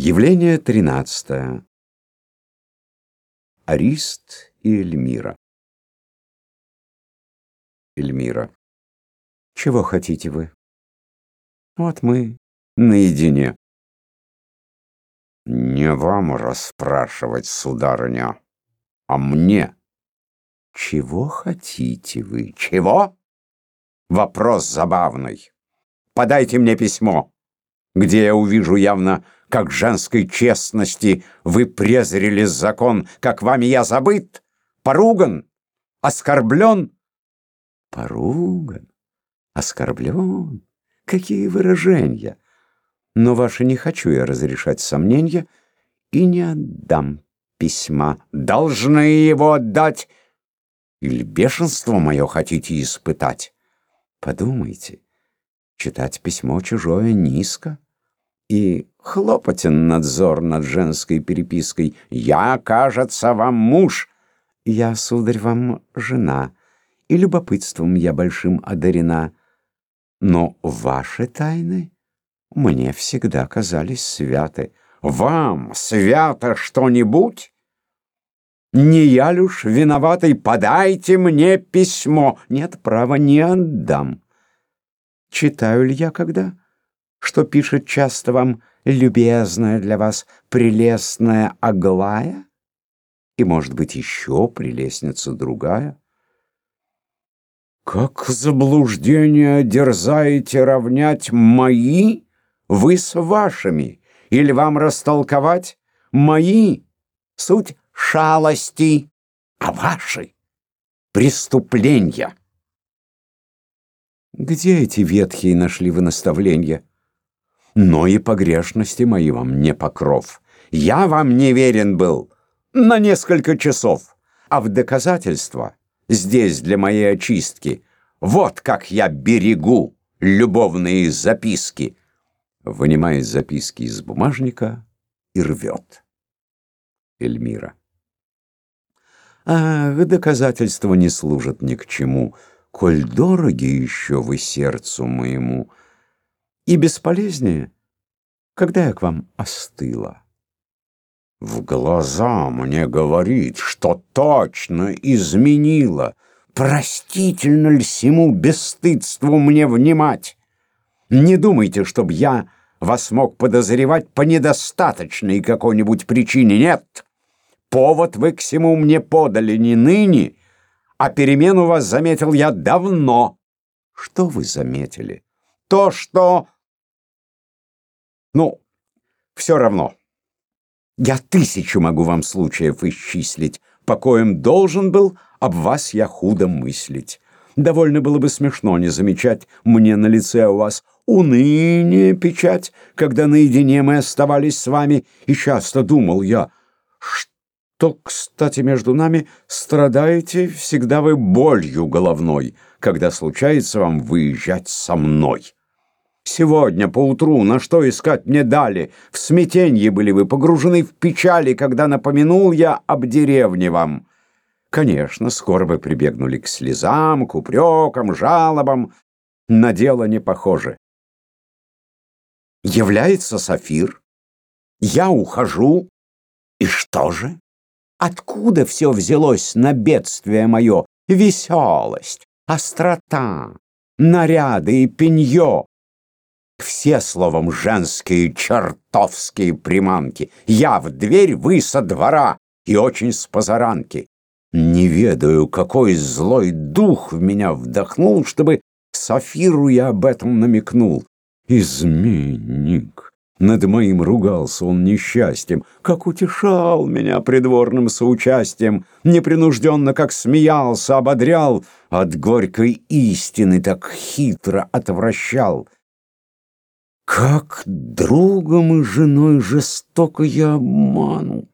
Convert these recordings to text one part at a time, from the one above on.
Явление тринадцатое. Арист и Эльмира. Эльмира. Чего хотите вы? Вот мы наедине. Не вам расспрашивать, сударыня, а мне. Чего хотите вы? Чего? Вопрос забавный. Подайте мне письмо, где я увижу явно как женской честности вы презрели закон, как вами я забыт, поруган, оскорблен. Поруган, оскорблен. Какие выражения! Но ваше не хочу я разрешать сомнения и не отдам письма. Должны его отдать. Или бешенство мое хотите испытать? Подумайте, читать письмо чужое низко и хлопотен надзор над женской перепиской. «Я, кажется, вам муж!» «Я, сударь, вам жена, и любопытством я большим одарена. Но ваши тайны мне всегда казались святы. Вам свято что-нибудь?» «Не я уж виноватый, подайте мне письмо!» «Нет, права, не отдам». «Читаю ли я когда?» что пишет часто вам любезная для вас прелестная Аглая? И, может быть, еще прелестница другая? Как заблуждение дерзаете равнять мои вы с вашими? Или вам растолковать мои суть шалости, а ваши преступления? Где эти ветхие нашли вы наставления? Но и погрешности мои вам не покров. Я вам не верен был на несколько часов, а в доказательство здесь для моей очистки вот как я берегу любовные записки. Вынимает записки из бумажника и рвет. Эльмира. Ах, доказательства не служат ни к чему, коль дороги еще вы сердцу моему — и бесполезнее, когда я к вам остыла. В глаза мне говорит, что точно изменила. Простительно ли всему бесстыдству мне внимать? Не думайте, чтоб я вас мог подозревать по недостаточной какой-нибудь причине. Нет, повод вы к всему мне подали не ныне, а перемену вас заметил я давно. Что вы заметили? То, что ну, все равно. Я тысячу могу вам случаев исчислить, по коим должен был об вас я худо мыслить. Довольно было бы смешно не замечать мне на лице у вас уныние печать, когда наедине мы оставались с вами, и часто думал я, что, кстати, между нами страдаете всегда вы болью головной, когда случается вам выезжать со мной. Сегодня поутру на что искать мне дали? В смятенье были вы погружены в печали, когда напомянул я об деревне вам. Конечно, скоро вы прибегнули к слезам, к упрекам, жалобам. На дело не похоже. Является Сафир. Я ухожу. И что же? Откуда все взялось на бедствие мое? Веселость, острота, наряды и пенье, все, словом, женские чертовские приманки. Я в дверь, вы со двора, и очень с позаранки. Не ведаю, какой злой дух в меня вдохнул, чтобы Сафиру я об этом намекнул. Изменник. Над моим ругался он несчастьем, как утешал меня придворным соучастием, непринужденно, как смеялся, ободрял, от горькой истины так хитро отвращал. Как другом и женой жестоко я обманут.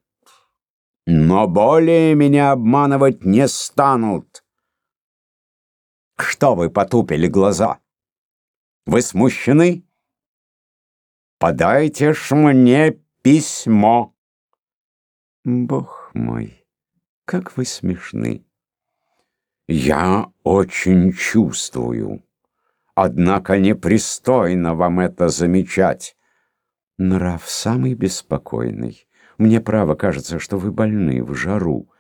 Но более меня обманывать не станут. Что вы потупили глаза? Вы смущены? Подайте ж мне письмо. Бог мой, как вы смешны. Я очень чувствую. Однако непристойно вам это замечать. Нрав самый беспокойный. Мне право кажется, что вы больны в жару.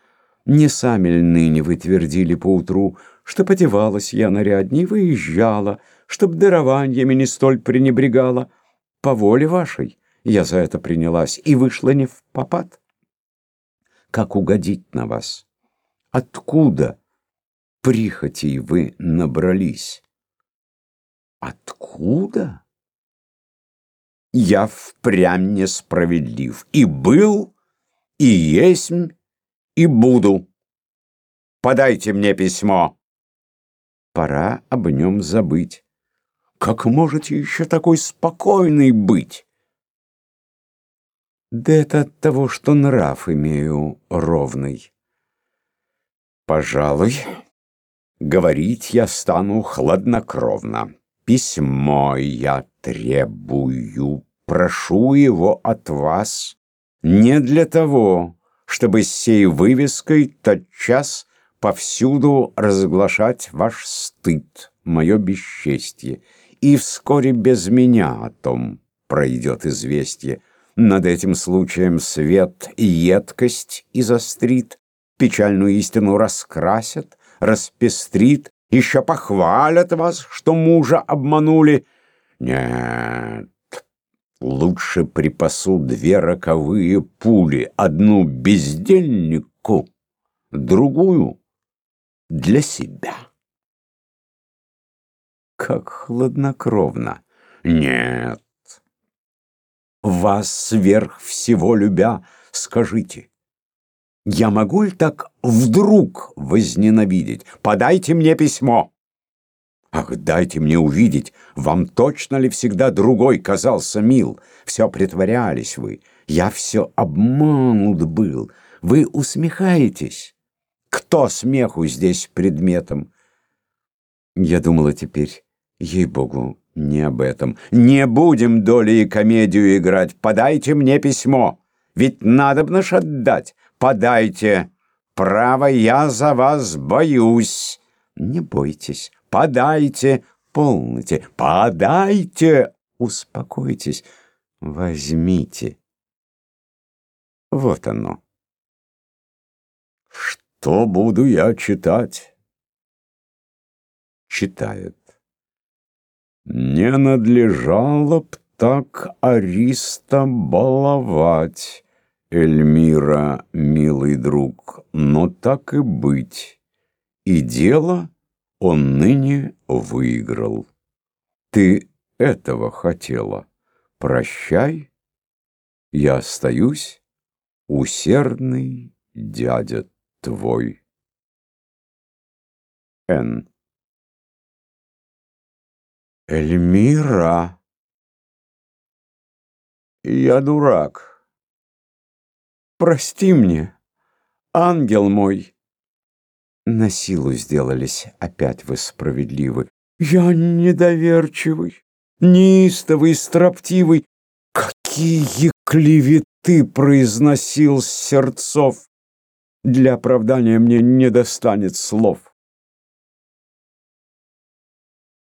Не сами ли ныне вы твердили поутру, что подевалась я нарядней, выезжала, чтоб дарованиями не столь пренебрегала? По воле вашей я за это принялась и вышла не в попад. Как угодить на вас? Откуда прихотей вы набрались? Откуда? Я впрямь несправедлив. И был, и есть, и буду. Подайте мне письмо. Пора об нем забыть. Как можете еще такой спокойный быть? Да это от того, что нрав имею ровный. Пожалуй, говорить я стану хладнокровно. Письмо я требую, прошу его от вас не для того, чтобы с сей вывеской тотчас повсюду разглашать ваш стыд, мое бесчестье, и вскоре без меня о том пройдет известие. Над этим случаем свет и едкость изострит, печальную истину раскрасят, распестрит, еще похвалят вас, что мужа обманули. Нет, лучше припасу две роковые пули, одну бездельнику, другую для себя. Как хладнокровно. Нет, вас сверх всего любя, скажите, я могу ли так вдруг возненавидеть? Подайте мне письмо. Ах, дайте мне увидеть, вам точно ли всегда другой казался мил? Все притворялись вы, я все обманут был. Вы усмехаетесь? Кто смеху здесь предметом? Я думала теперь, ей-богу, не об этом. Не будем долей комедию играть. Подайте мне письмо. Ведь надо б ж отдать. Подайте. Право, я за вас боюсь. Не бойтесь. Подайте. Полните. Подайте. Успокойтесь. Возьмите. Вот оно. Что буду я читать? Читает. Не надлежало б так Ариста баловать, Эльмира, милый друг, но так и быть. И дело он ныне выиграл. Ты этого хотела. Прощай, я остаюсь, усердный дядя твой. Н. Эльмира. Я дурак. Прости мне, ангел мой. На силу сделались, опять вы справедливы. Я недоверчивый, неистовый, строптивый. Какие клеветы произносил сердцов! Для оправдания мне не достанет слов.